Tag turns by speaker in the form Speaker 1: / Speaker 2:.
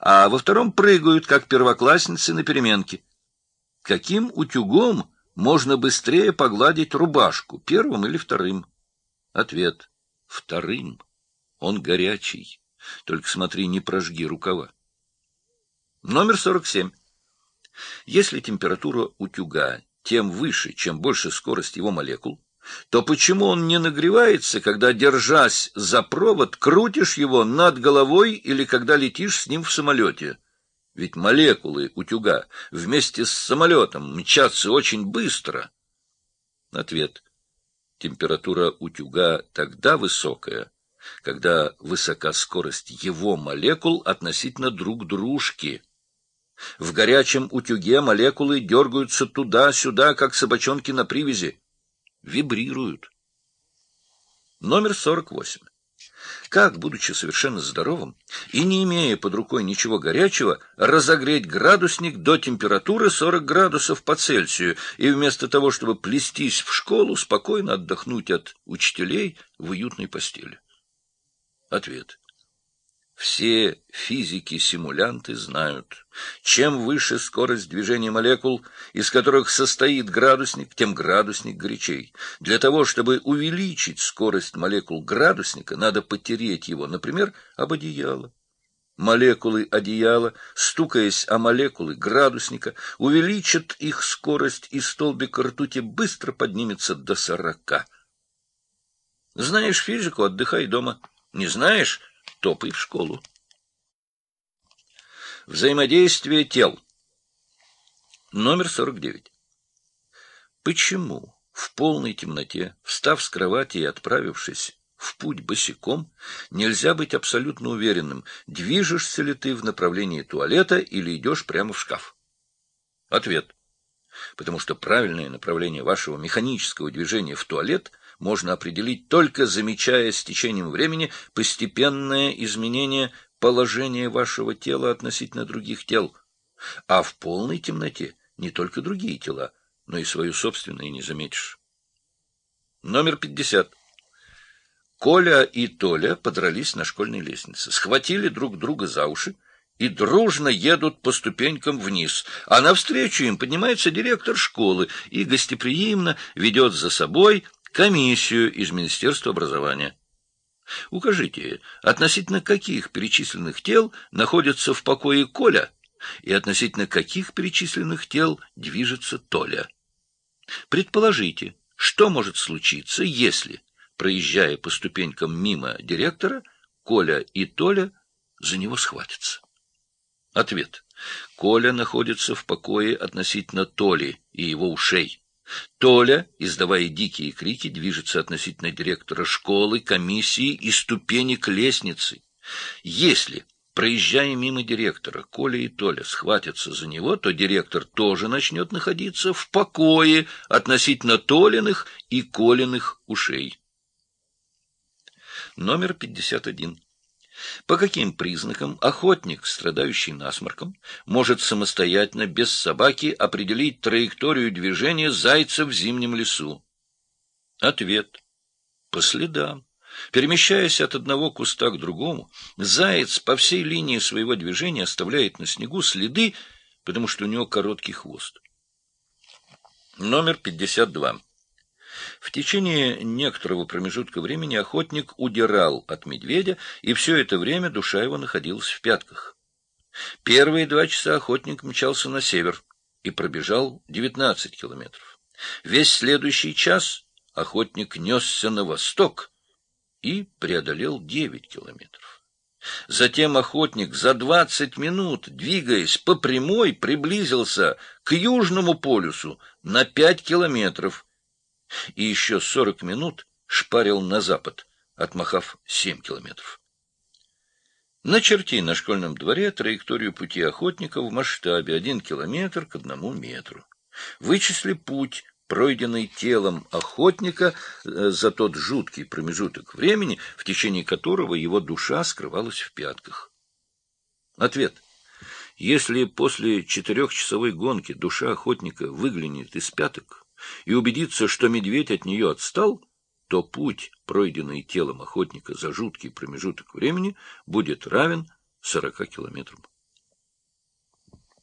Speaker 1: а во втором прыгают, как первоклассницы на переменке. Каким утюгом можно быстрее погладить рубашку, первым или вторым? Ответ — вторым. Он горячий. Только смотри, не прожги рукава. Номер 47. Если температура утюга тем выше, чем больше скорость его молекул, то почему он не нагревается, когда, держась за провод, крутишь его над головой или когда летишь с ним в самолете? Ведь молекулы утюга вместе с самолетом мчатся очень быстро. Ответ. Температура утюга тогда высокая, когда высока скорость его молекул относительно друг дружки. В горячем утюге молекулы дергаются туда-сюда, как собачонки на привязи вибрируют. Номер 48. Как, будучи совершенно здоровым и не имея под рукой ничего горячего, разогреть градусник до температуры 40 градусов по Цельсию и вместо того, чтобы плестись в школу, спокойно отдохнуть от учителей в уютной постели? Ответ. Все физики-симулянты знают, чем выше скорость движения молекул, из которых состоит градусник, тем градусник горячей. Для того, чтобы увеличить скорость молекул градусника, надо потереть его, например, об одеяло. Молекулы одеяла, стукаясь о молекулы градусника, увеличат их скорость, и столбик ртути быстро поднимется до сорока. Знаешь физику, отдыхай дома. Не знаешь — топай в школу. Взаимодействие тел. Номер 49. Почему в полной темноте, встав с кровати и отправившись в путь босиком, нельзя быть абсолютно уверенным, движешься ли ты в направлении туалета или идешь прямо в шкаф? Ответ. Потому что правильное направление вашего механического движения в туалет – можно определить только замечая с течением времени постепенное изменение положения вашего тела относительно других тел. А в полной темноте не только другие тела, но и свою собственную не заметишь. Номер 50. Коля и Толя подрались на школьной лестнице, схватили друг друга за уши и дружно едут по ступенькам вниз, а навстречу им поднимается директор школы и гостеприимно ведет за собой комиссию из Министерства образования. Укажите, относительно каких перечисленных тел находится в покое Коля и относительно каких перечисленных тел движется Толя. Предположите, что может случиться, если, проезжая по ступенькам мимо директора, Коля и Толя за него схватятся. Ответ. Коля находится в покое относительно Толи и его ушей. Толя, издавая дикие крики, движется относительно директора школы, комиссии и ступенек лестницы. Если, проезжая мимо директора, Коля и Толя схватятся за него, то директор тоже начнет находиться в покое относительно Толиных и Колиных ушей. Номер 51. По каким признакам охотник, страдающий насморком, может самостоятельно, без собаки, определить траекторию движения зайца в зимнем лесу? Ответ. По следам. Перемещаясь от одного куста к другому, заяц по всей линии своего движения оставляет на снегу следы, потому что у него короткий хвост. Номер 52. В течение некоторого промежутка времени охотник удирал от медведя, и все это время душа его находилась в пятках. Первые два часа охотник мчался на север и пробежал 19 километров. Весь следующий час охотник несся на восток и преодолел 9 километров. Затем охотник за двадцать минут, двигаясь по прямой, приблизился к Южному полюсу на пять километров и еще сорок минут шпарил на запад, отмахав семь километров. Начерти на школьном дворе траекторию пути охотника в масштабе один километр к одному метру. Вычисли путь, пройденный телом охотника э, за тот жуткий промежуток времени, в течение которого его душа скрывалась в пятках. Ответ. Если после четырехчасовой гонки душа охотника выглянет из пяток, и убедиться, что медведь от нее отстал, то путь, пройденный телом охотника за жуткий промежуток времени, будет равен сорока километрам.